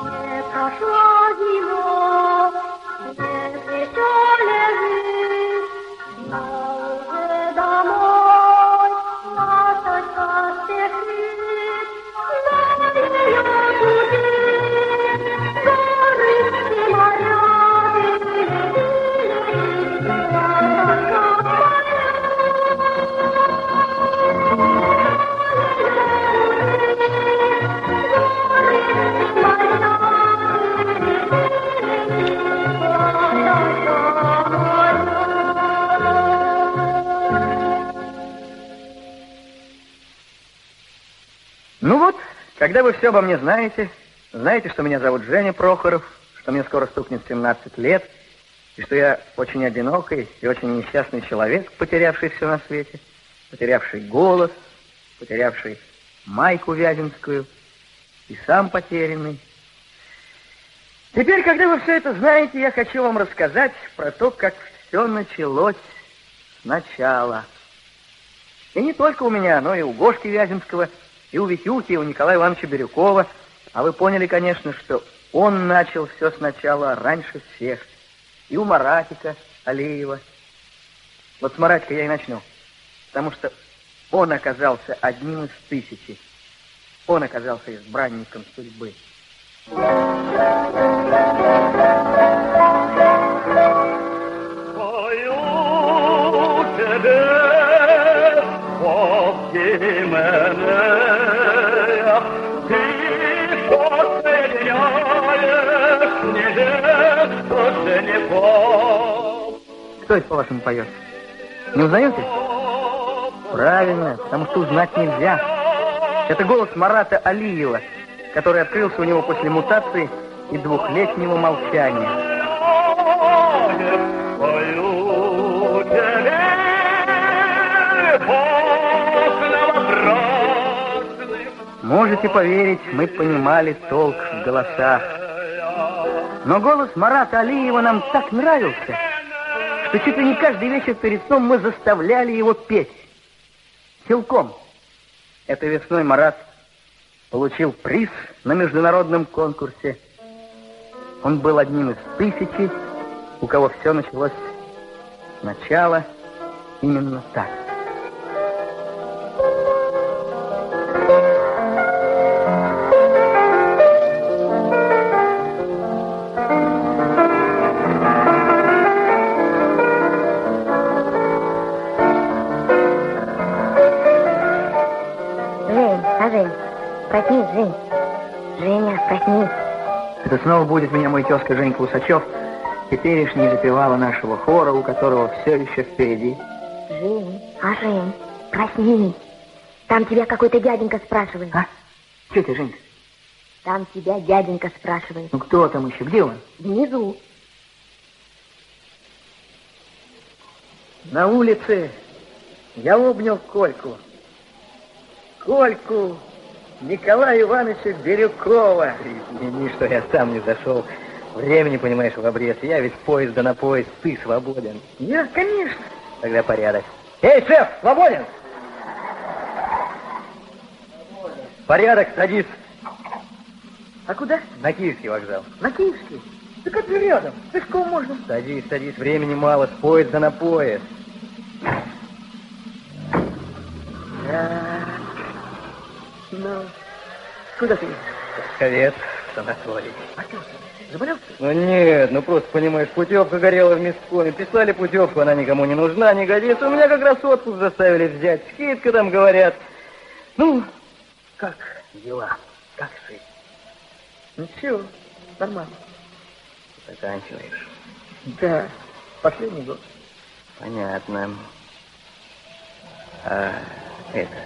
野草说 когда вы все обо мне знаете, знаете, что меня зовут Женя Прохоров, что мне скоро стукнет 17 лет, и что я очень одинокий и очень несчастный человек, потерявший все на свете, потерявший голос, потерявший майку вяземскую и сам потерянный. Теперь, когда вы все это знаете, я хочу вам рассказать про то, как все началось сначала. И не только у меня, но и у Гошки Вяземского, и у Витюхи, и у Николая Ивановича Бирюкова. А вы поняли, конечно, что он начал все сначала раньше всех. И у Маратика Алиева. Вот с Маратика я и начну. Потому что он оказался одним из тысячи. Он оказался избранником судьбы. Пою Кто это, по-вашему, поет? Не узнаете? Правильно, потому что узнать нельзя. Это голос Марата Алиева, который открылся у него после мутации и двухлетнего молчания. Можете поверить, мы понимали толк в голосах. Но голос Марата Алиева нам так нравился, что чуть ли не каждый вечер перед сном мы заставляли его петь. Силком. Этой весной Марат получил приз на международном конкурсе. Он был одним из тысячи, у кого все началось сначала именно так. Это снова будет меня мой тезка Женька Усачев, теперешний запевала нашего хора, у которого все еще впереди. Жень, а Жень, проснись. Там тебя какой-то дяденька спрашивает. А? Че ты, Женька? Там тебя дяденька спрашивает. Ну кто там еще? Где он? Внизу. На улице я обнял Кольку. Кольку Николая Ивановича Бирюкова. Извини, что я сам не зашел. Времени, понимаешь, в обрез. Я ведь с поезда на поезд, ты свободен. Я, конечно. Тогда порядок. Эй, шеф, свободен? Порядок, садись. А куда? На Киевский вокзал. На Киевский. Так это рядом. Пешком можно. Садись, садись, времени мало, с поезда на поезд. Так. Ну, куда ты? Ковец, санаторий. А что, заболел? Ну нет, ну просто, понимаешь, путевка горела в месткоме. Писали путевку, она никому не нужна, не годится. У меня как раз отпуск заставили взять. Скидка там, говорят. Ну, Как дела? Как жизнь? Ничего, нормально. заканчиваешь. Да, последний год. Понятно. А это,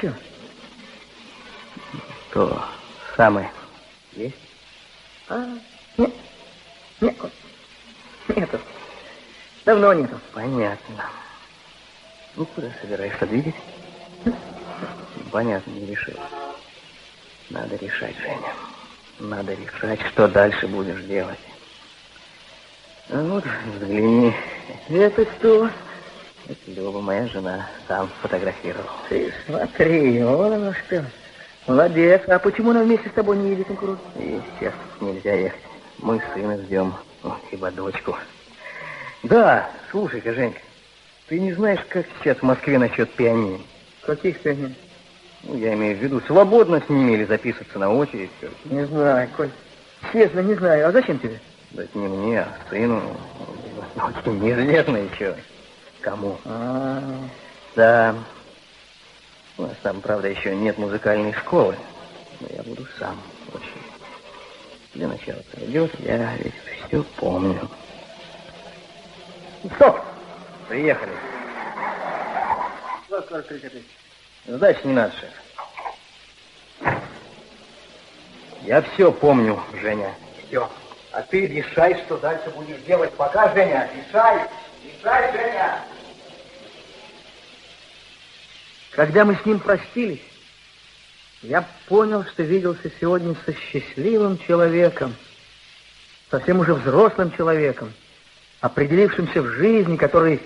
Че? То самое есть? А, нет, нет, нету. Давно нету. Понятно. Ну, куда собираешься двигать? Понятно, не решил. Надо решать, Женя. Надо решать, что дальше будешь делать. А вот, взгляни. Это что? Это Люба, моя жена, сам фотографировал. Ты смотри, вон оно что. Молодец. А почему она вместе с тобой не едет на курорт? Естественно, нельзя ехать. Мы сына ждем, вот, ибо дочку. Да, слушай-ка, Женька, ты не знаешь, как сейчас в Москве насчет пианин? Каких пианин? Ну, я имею в виду, свободно с ними или записываться на очередь. Не знаю, Коль. Честно, не знаю. А зачем тебе? Да это не мне, а сыну. Ну, Очень неизвестно еще. Кому? А, Да. У нас там, правда, еще нет музыкальной школы. Но я буду сам учить. Для начала пройдет, я ведь все помню. Стоп! Приехали. Вот, 43 копейки. Сдачи не надо, шеф. Я все помню, Женя. Все. А ты решай, что дальше будешь делать. Пока, Женя, решай. Решай, Женя. Когда мы с ним простились, я понял, что виделся сегодня со счастливым человеком, совсем уже взрослым человеком, определившимся в жизни, который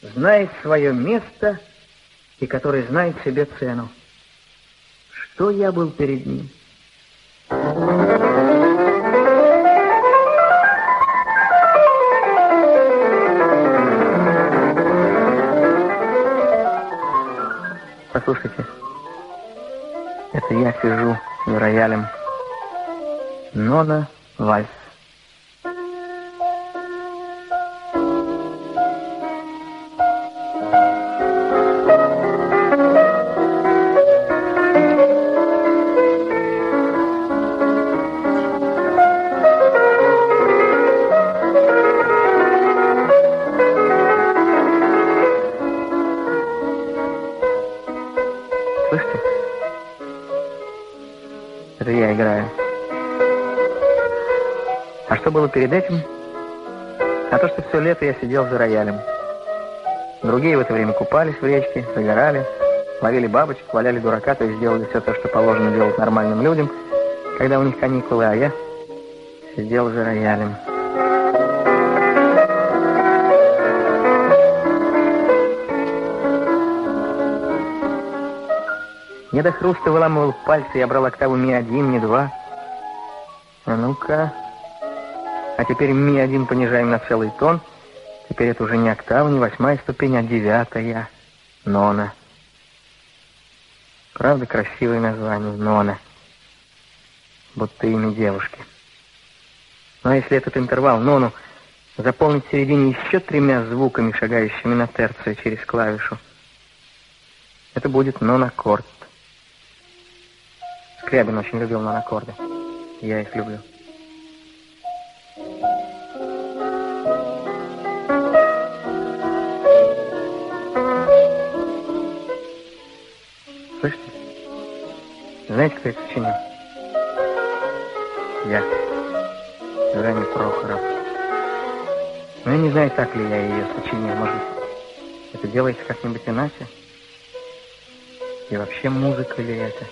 знает свое место и который знает себе цену. Что я был перед ним? Послушайте, это я сижу за роялем. Нона Вальс. Было перед этим? А то, что все лето я сидел за роялем. Другие в это время купались в речке, загорали, ловили бабочек, валяли дурака, то есть делали все то, что положено делать нормальным людям, когда у них каникулы, а я сидел за роялем. Не до хруста выламывал пальцы, я брал октаву ми-1, ми-2. А ну-ка. А теперь ми-1 понижаем на целый тон. Теперь это уже не октава, не восьмая ступень, а девятая. Нона. Правда, красивое название. Нона. Будто имя девушки. Но если этот интервал, нону, заполнить в середине еще тремя звуками, шагающими на терцию через клавишу, это будет нон-аккорд. Скрябин очень любил нон-аккорды. Я их люблю. Знаете, кто это сочинил? Я. Женя Прохоров. Но я не знаю, так ли я ее сочинил. Может это делается как-нибудь иначе? И вообще музыка ли это?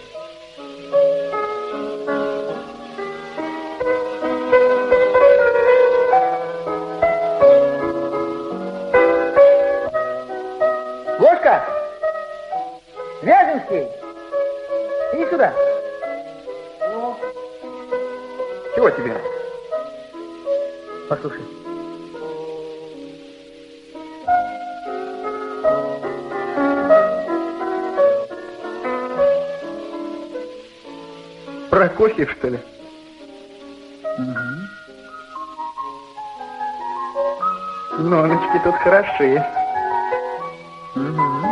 Прокофьев, что ли? Ноночки тут хороши. Мгм.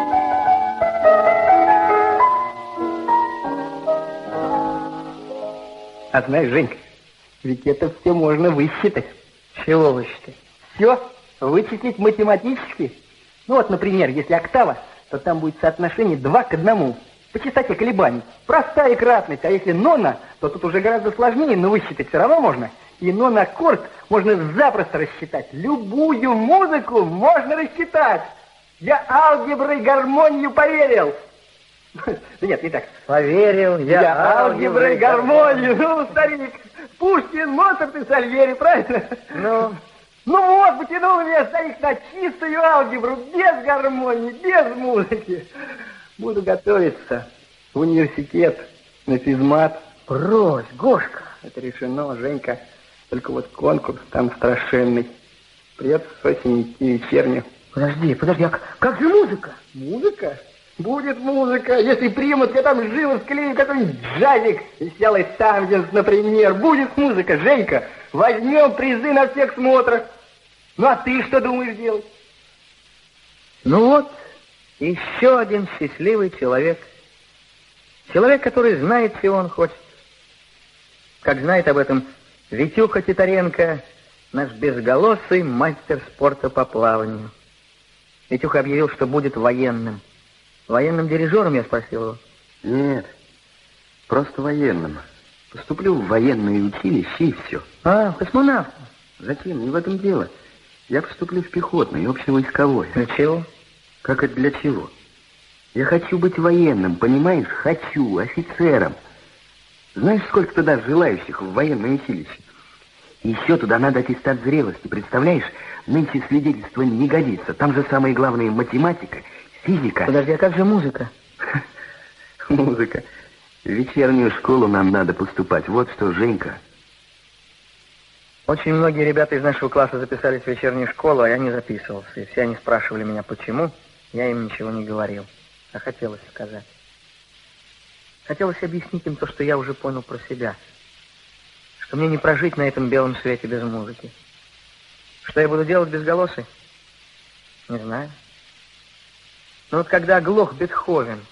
А знаешь, Женька, ведь это все можно высчитать. Чего высчитать? Все вычислить математически. Ну вот, например, если октава, то там будет соотношение 2 к 1 по частоте колебаний. Простая кратность, а если нона, то тут уже гораздо сложнее, но высчитать все равно можно. И нон-аккорд можно запросто рассчитать. Любую музыку можно рассчитать. Я алгеброй гармонию поверил. Да нет, не так. Поверил я, алгеброй гармонию. Ну, старик, Пушкин, Моцарт и Сальери, правильно? Ну? Ну вот, потянул меня старик на чистую алгебру, без гармонии, без музыки. Буду готовиться в университет. на физмат. Брось, Гошка. Это решено, Женька. Только вот конкурс там страшенный. Придется с осени идти вечернюю. Подожди, подожди, а как же музыка? Музыка? Будет музыка. Если примут, я там живо склею какой-нибудь джазик. Веселый тангенс, например. Будет музыка, Женька. Возьмем призы на всех смотрах. Ну, а ты что думаешь делать? Ну вот, еще один счастливый человек. Человек, который знает, чего он хочет. Как знает об этом Витюха Титаренко, наш безголосый мастер спорта по плаванию. Витюха объявил, что будет военным. Военным дирижером, я спросил его. Нет, просто военным. Поступлю в военное училище и все. А, космонавт. Зачем? Не в этом дело. Я поступлю в пехотное, общевойсковое. Для чего? Как это для чего? Я хочу быть военным, понимаешь? Хочу, офицером. Знаешь, сколько туда желающих в военное училище? Еще туда надо аттестат зрелости, представляешь? Нынче свидетельство не годится. Там же самое главное математика, физика. Подожди, а как же музыка? Музыка. В вечернюю школу нам надо поступать. Вот что, Женька. Очень многие ребята из нашего класса записались в вечернюю школу, а я не записывался. И все они спрашивали меня, почему. Я им ничего не говорил. А хотелось сказать. Хотелось объяснить им то, что я уже понял про себя. Что мне не прожить на этом белом свете без музыки. Что я буду делать без голосы? Не знаю. Но вот когда оглох Бетховен,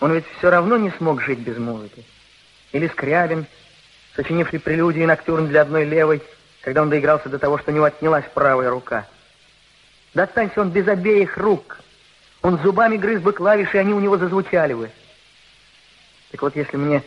он ведь все равно не смог жить без музыки. Или Скрябин, сочинивший прелюдии ноктюрн для одной левой, когда он доигрался до того, что у него отнялась правая рука. Достанься он без обеих рук. Он зубами грыз бы клавиши, и они у него зазвучали бы. Так вот, если мне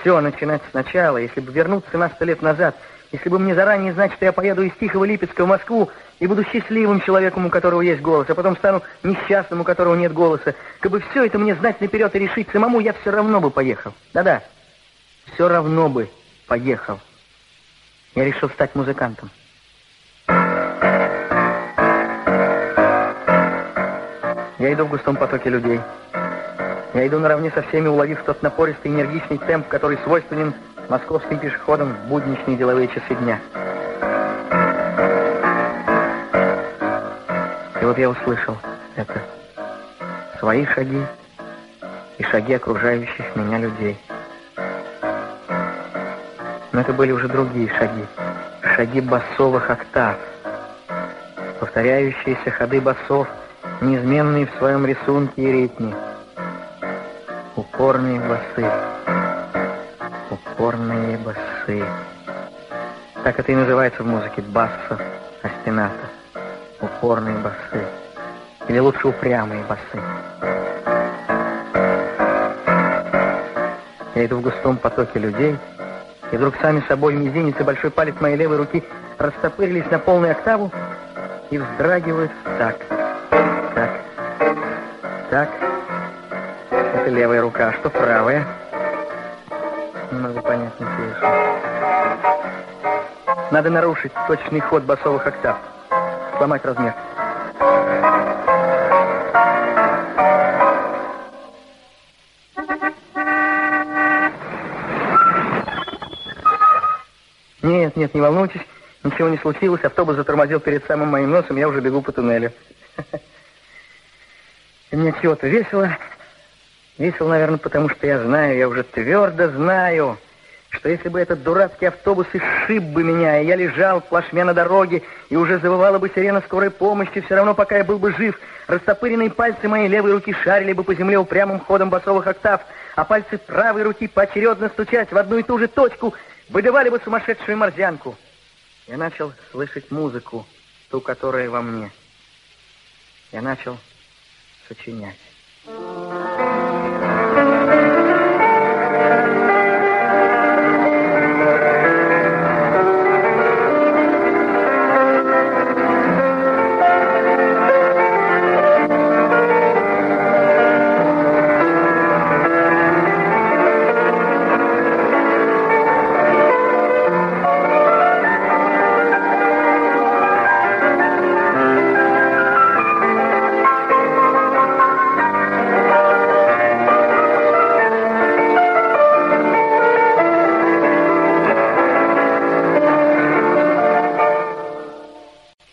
все начинать сначала, если бы вернуться на сто лет назад, если бы мне заранее знать, что я поеду из Тихого Липецка в Москву и буду счастливым человеком, у которого есть голос, а потом стану несчастным, у которого нет голоса, как бы все это мне знать наперед и решить самому, я все равно бы поехал. Да-да, все равно бы поехал. Я решил стать музыкантом. Я иду в густом потоке людей. Я иду наравне со всеми, уловив тот напористый энергичный темп, который свойственен московским пешеходам в будничные деловые часы дня. И вот я услышал это. Свои шаги и шаги окружающих меня людей. Но это были уже другие шаги. Шаги басовых октав. Повторяющиеся ходы басов, неизменные в своем рисунке и ритме. Упорные басы. Упорные басы. Так это и называется в музыке басса остината. Упорные басы. Или лучше упрямые басы. Я иду в густом потоке людей, и вдруг сами собой мизинец и большой палец моей левой руки растопырились на полную октаву и вздрагивают в такт. Так. Это левая рука, что правая? Не могу понять, не слышу. Надо нарушить точный ход басовых октав. Сломать размер. Нет, нет, не волнуйтесь, ничего не случилось. Автобус затормозил перед самым моим носом, я уже бегу по туннелю. И мне чего-то весело. Весело, наверное, потому что я знаю, я уже твердо знаю, что если бы этот дурацкий автобус и сшиб бы меня, и я лежал плашмя на дороге, и уже завывала бы сирена скорой помощи, все равно, пока я был бы жив, растопыренные пальцы моей левой руки шарили бы по земле упрямым ходом басовых октав, а пальцы правой руки, поочередно стучать в одну и ту же точку, выдавали бы сумасшедшую морзянку. Я начал слышать музыку, ту, которая во мне. Я начал 去年。